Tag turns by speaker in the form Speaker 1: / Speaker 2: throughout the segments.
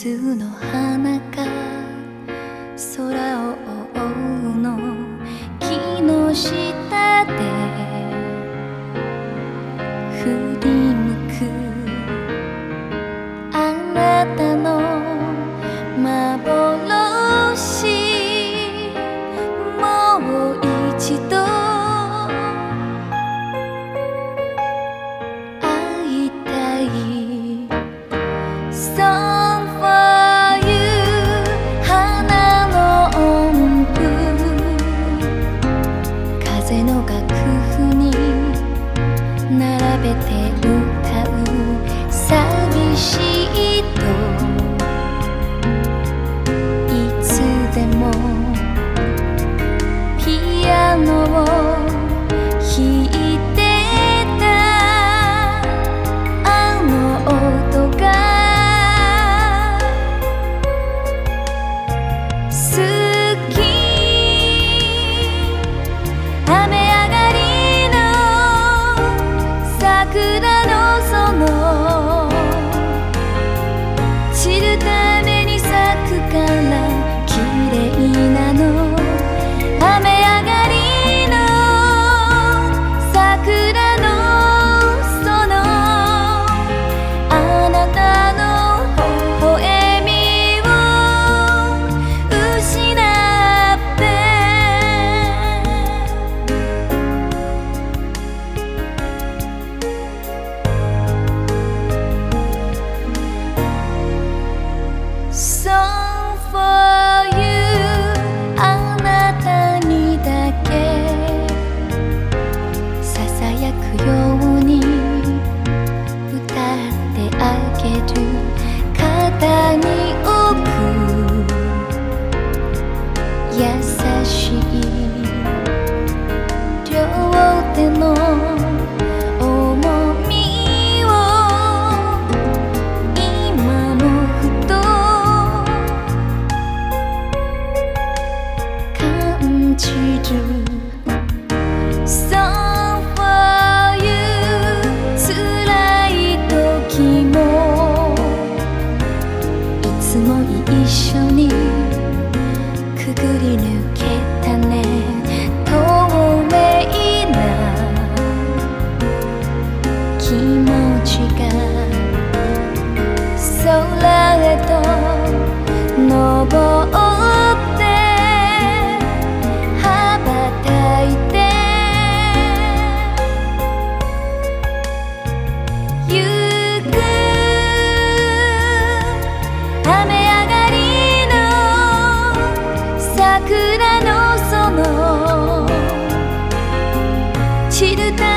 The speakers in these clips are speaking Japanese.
Speaker 1: 数の花か star 上げる肩に置く優しい両手の重みを今もふと感じ知るた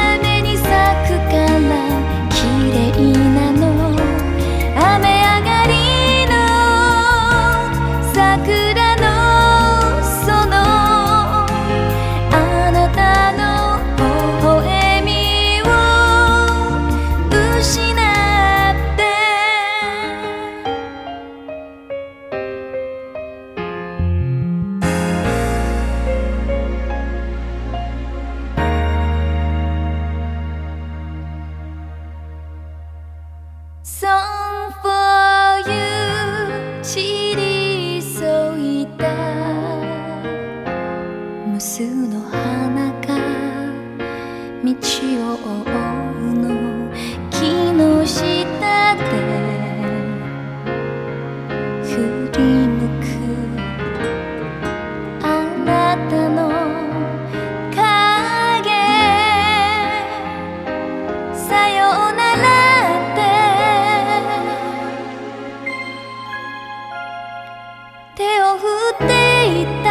Speaker 1: 手を振っていた。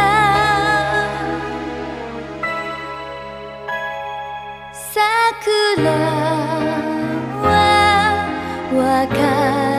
Speaker 1: 桜はわかる